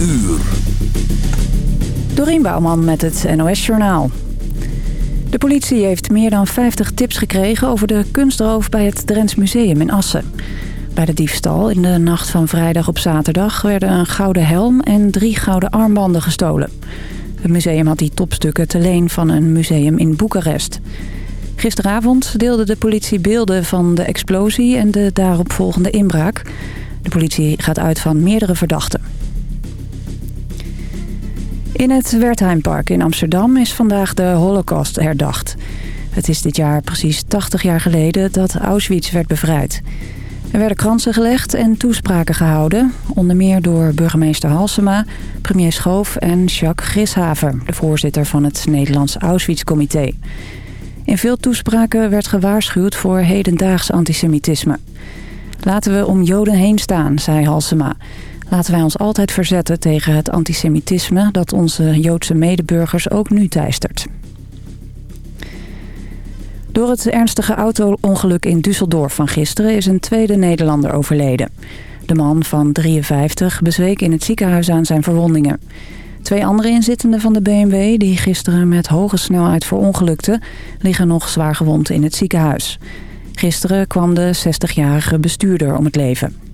uur. Dorien Bouwman met het NOS Journaal. De politie heeft meer dan 50 tips gekregen over de kunstroof bij het Drents Museum in Assen. Bij de diefstal in de nacht van vrijdag op zaterdag werden een gouden helm en drie gouden armbanden gestolen. Het museum had die topstukken te leen van een museum in Boekarest. Gisteravond deelde de politie beelden van de explosie en de daaropvolgende inbraak. De politie gaat uit van meerdere verdachten. In het Wertheimpark in Amsterdam is vandaag de Holocaust herdacht. Het is dit jaar precies 80 jaar geleden dat Auschwitz werd bevrijd. Er werden kransen gelegd en toespraken gehouden. Onder meer door burgemeester Halsema, premier Schoof en Jacques Grishaver... de voorzitter van het Nederlands Auschwitz-comité. In veel toespraken werd gewaarschuwd voor hedendaags antisemitisme. Laten we om Joden heen staan, zei Halsema. Laten wij ons altijd verzetten tegen het antisemitisme... dat onze Joodse medeburgers ook nu teistert. Door het ernstige auto-ongeluk in Düsseldorf van gisteren... is een tweede Nederlander overleden. De man van 53 bezweek in het ziekenhuis aan zijn verwondingen. Twee andere inzittenden van de BMW... die gisteren met hoge snelheid verongelukten... liggen nog zwaar gewond in het ziekenhuis. Gisteren kwam de 60-jarige bestuurder om het leven.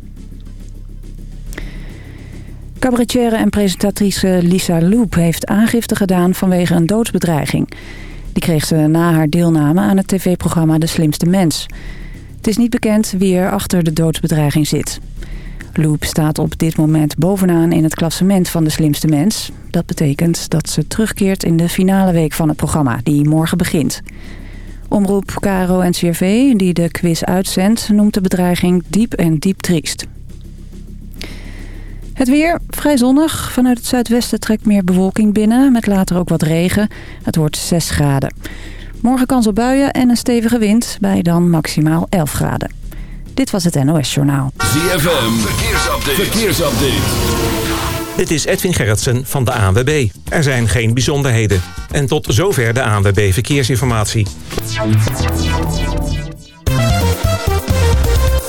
Cabaretière en presentatrice Lisa Loep heeft aangifte gedaan vanwege een doodsbedreiging. Die kreeg ze na haar deelname aan het tv-programma De Slimste Mens. Het is niet bekend wie er achter de doodsbedreiging zit. Loop staat op dit moment bovenaan in het klassement van De Slimste Mens. Dat betekent dat ze terugkeert in de finale week van het programma, die morgen begint. Omroep KRO NCRV, die de quiz uitzendt, noemt de bedreiging diep en diep triest. Het weer vrij zonnig. Vanuit het zuidwesten trekt meer bewolking binnen, met later ook wat regen. Het wordt 6 graden. Morgen kans op buien en een stevige wind, bij dan maximaal 11 graden. Dit was het NOS Journaal. ZFM, verkeersupdate. verkeersupdate. Dit is Edwin Gerritsen van de ANWB. Er zijn geen bijzonderheden. En tot zover de ANWB Verkeersinformatie.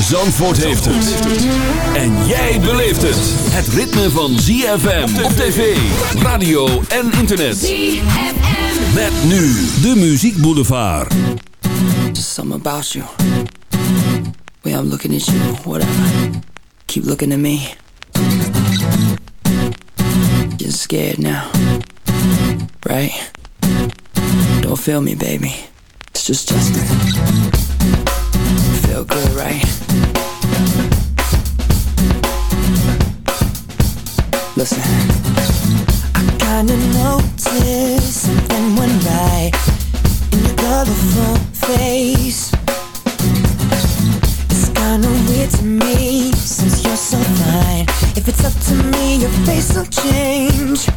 Zandvoort heeft het. En jij beleeft het. Het ritme van ZFM op tv, radio en internet. ZFM. Met nu de Muziek Boulevard. Just something about you. Way I'm looking at you, whatever. Keep looking at me. Getting scared now. Right? Don't feel me, baby. It's just Justin. Feel good, right? Listen. I kinda noticed something went right in your colorful face. It's kinda weird to me since you're so fine. If it's up to me, your face will change.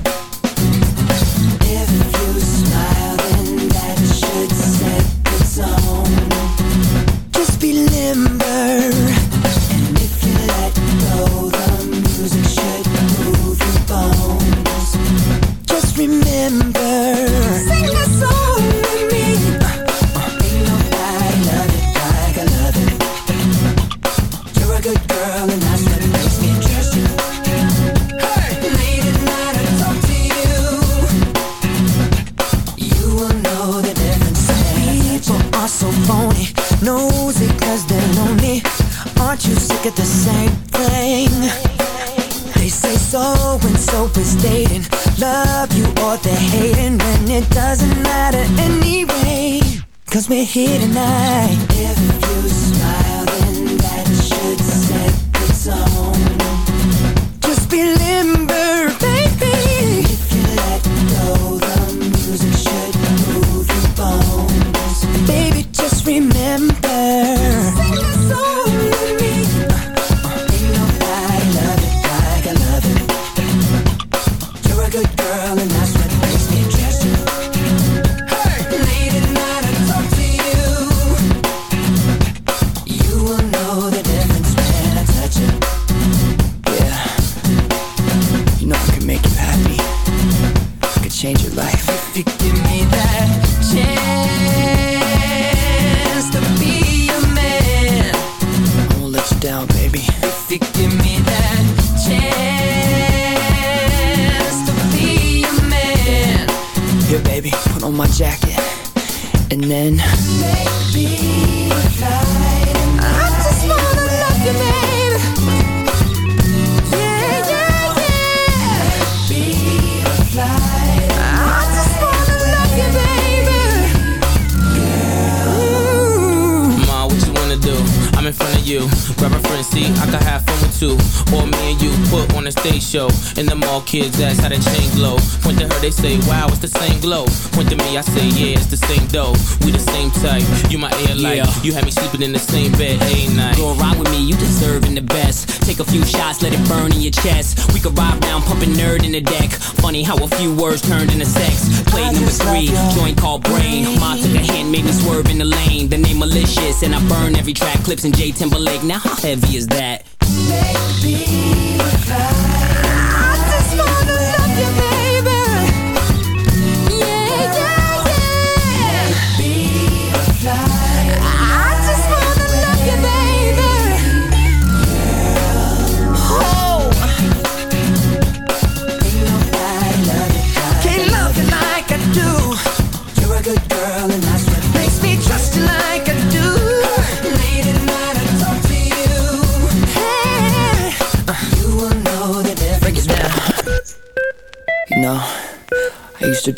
Stage show. And them all kids ask how the chain glow. Point to her, they say, wow, it's the same glow. Point to me, I say, yeah, it's the same dough. We the same type. You my air light. Yeah. You had me sleeping in the same bed every night. Go ride with me, you deserving the best. Take a few shots, let it burn in your chest. We could ride round, pumping nerd in the deck. Funny how a few words turned into sex. Play number three, joint called brain. Ma took a hand, made me swerve in the lane. The name malicious, and I burn every track. Clipse in J Timberlake. Now how heavy is that? Girl, and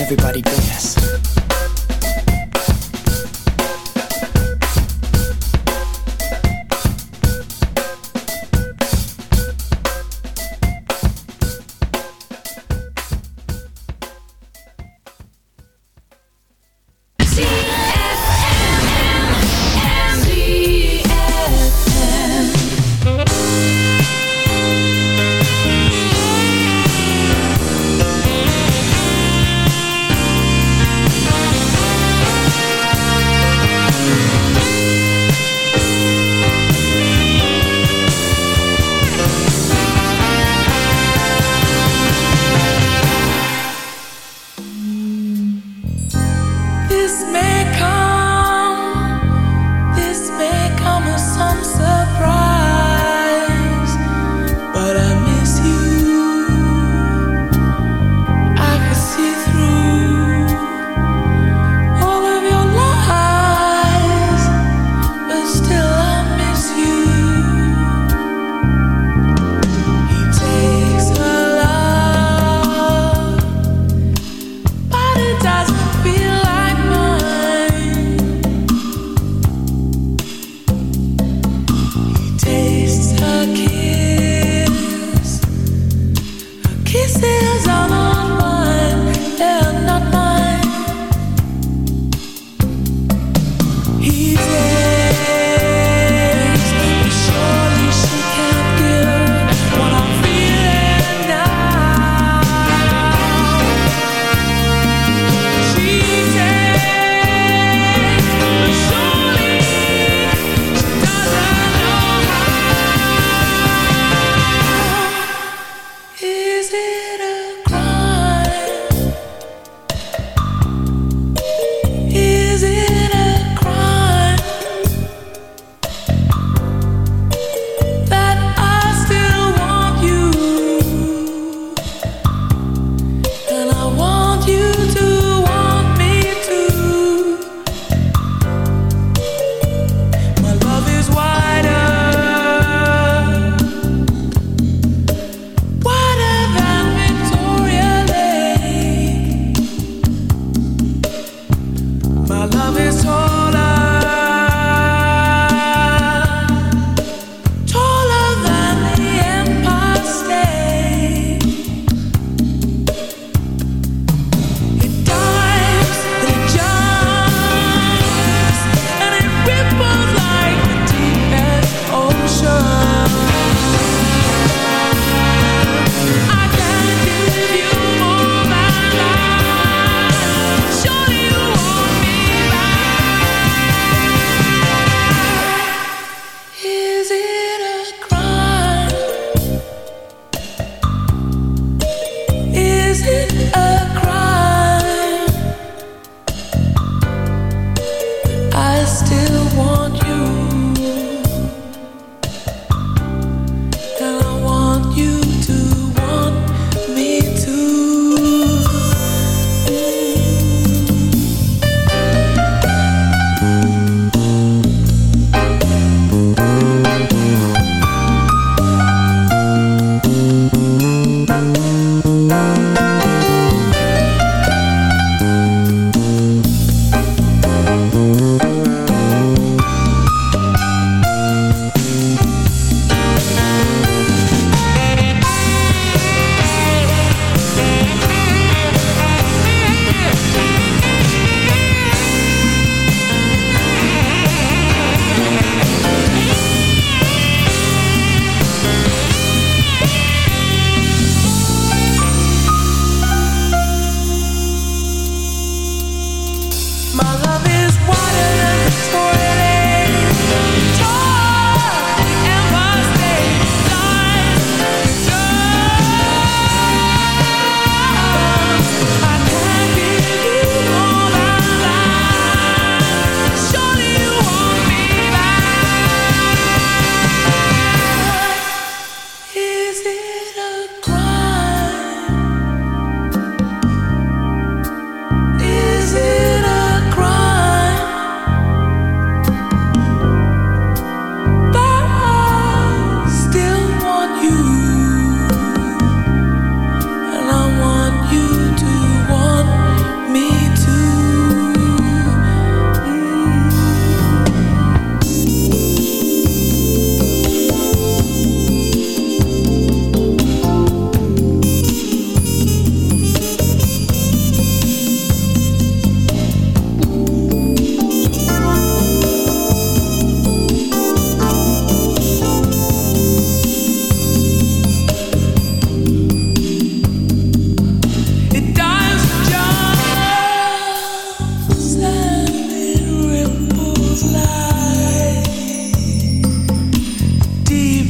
Everybody dance.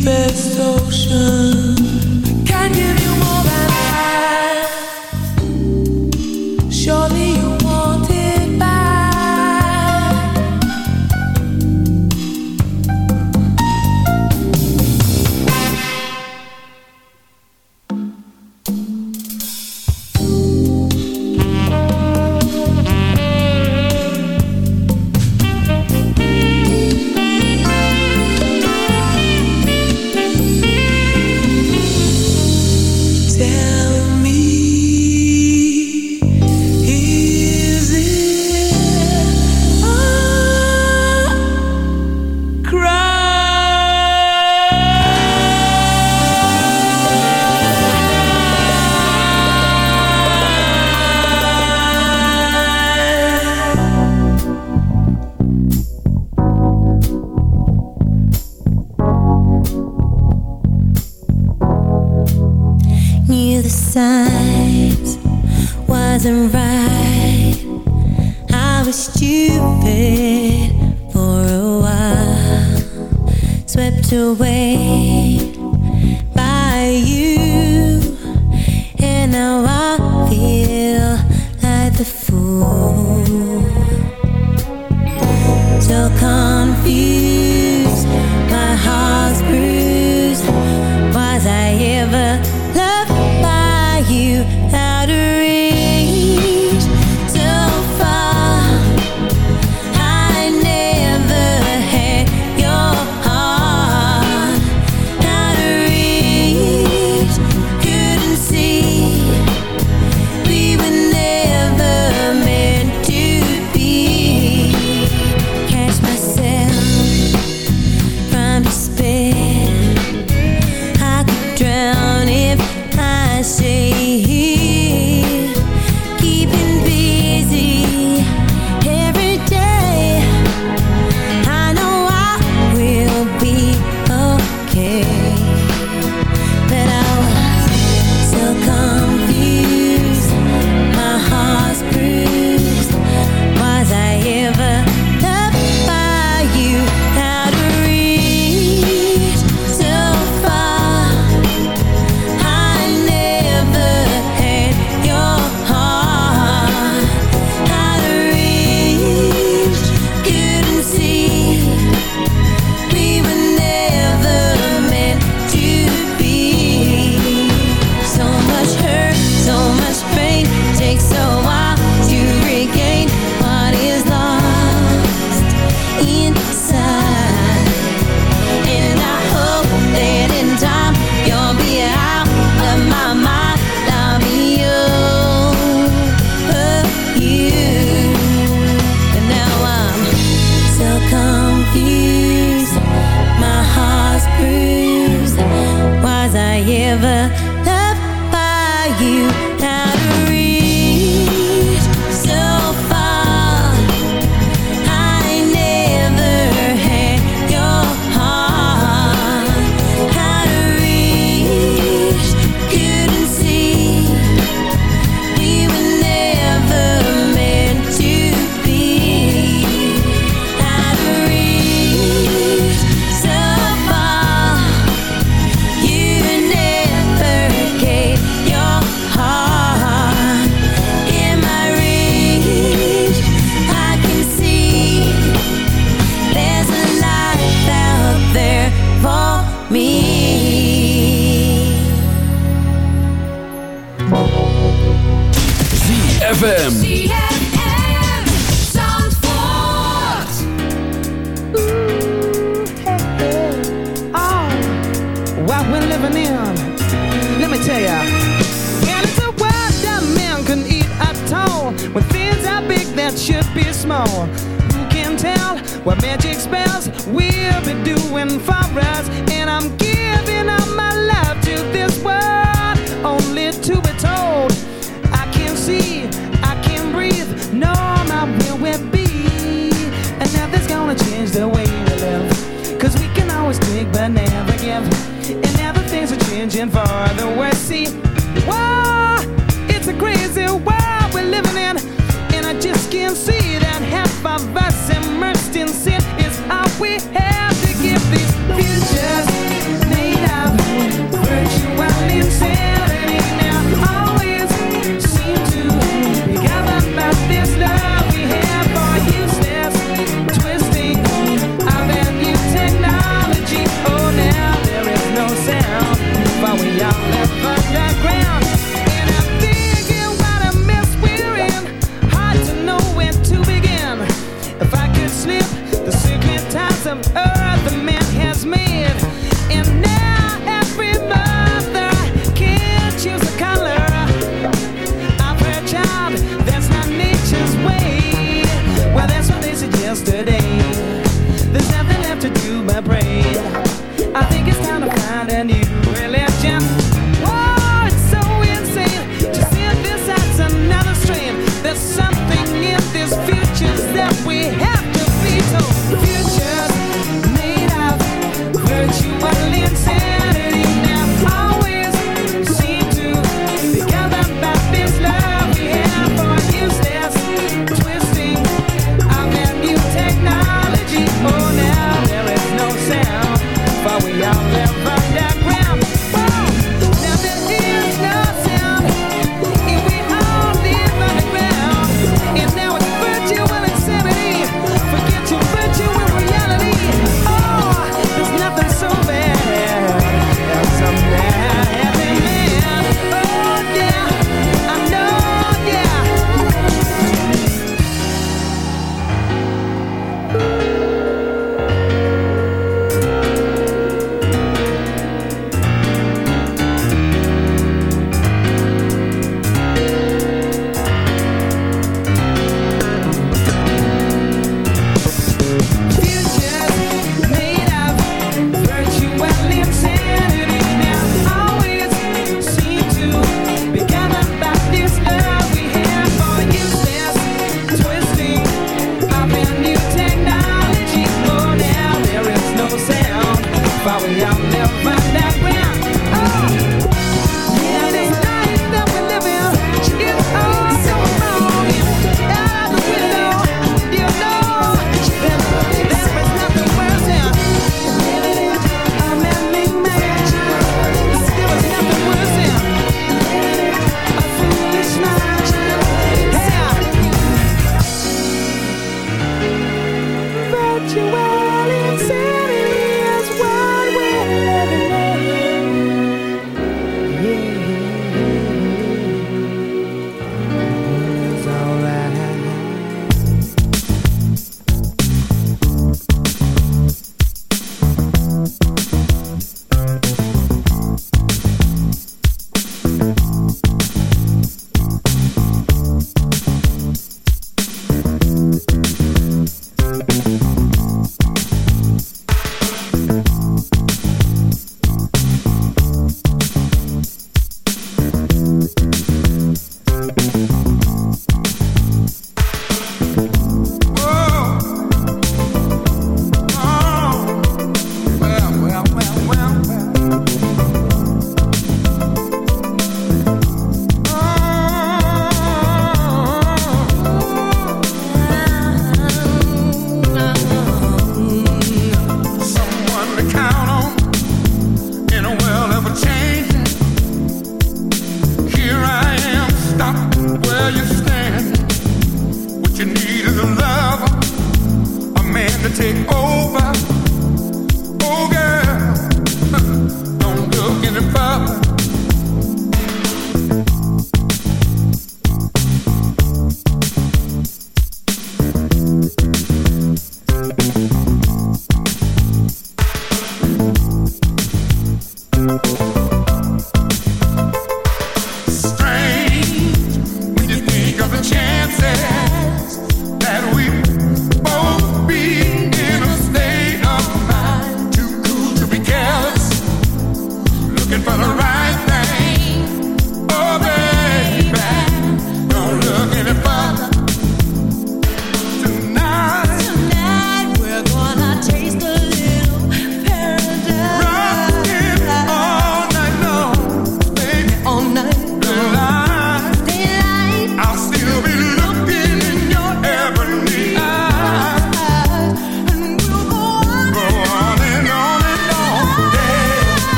deepest ocean. Can you?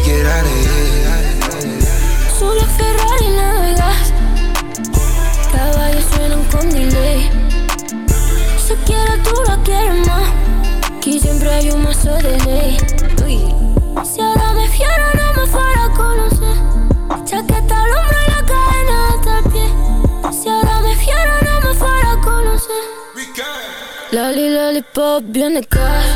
get out of here. Solo Ferrari navegas, caballos suenan con delay. Si quiero tú lo quieres más, aquí siempre hay un mazo de ley. Si ahora me fiero no me fuera a conocer, chaqueta al hombro y la cadena hasta el pie. Si ahora me fiero no me fuera a conocer. Loli, lollipop, viene acá.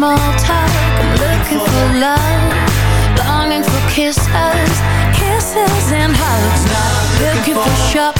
small talk. I'm looking for love. Longing for kisses, kisses and hugs. Not looking for shop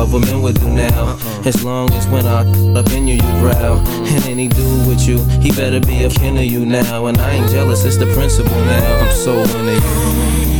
other men would do now. Uh-uh. As long as when I up in you, you growl. Mm-hmm. And any dude with you, he better be a kin of you now. And I ain't jealous, it's the principle now. I'm so into you.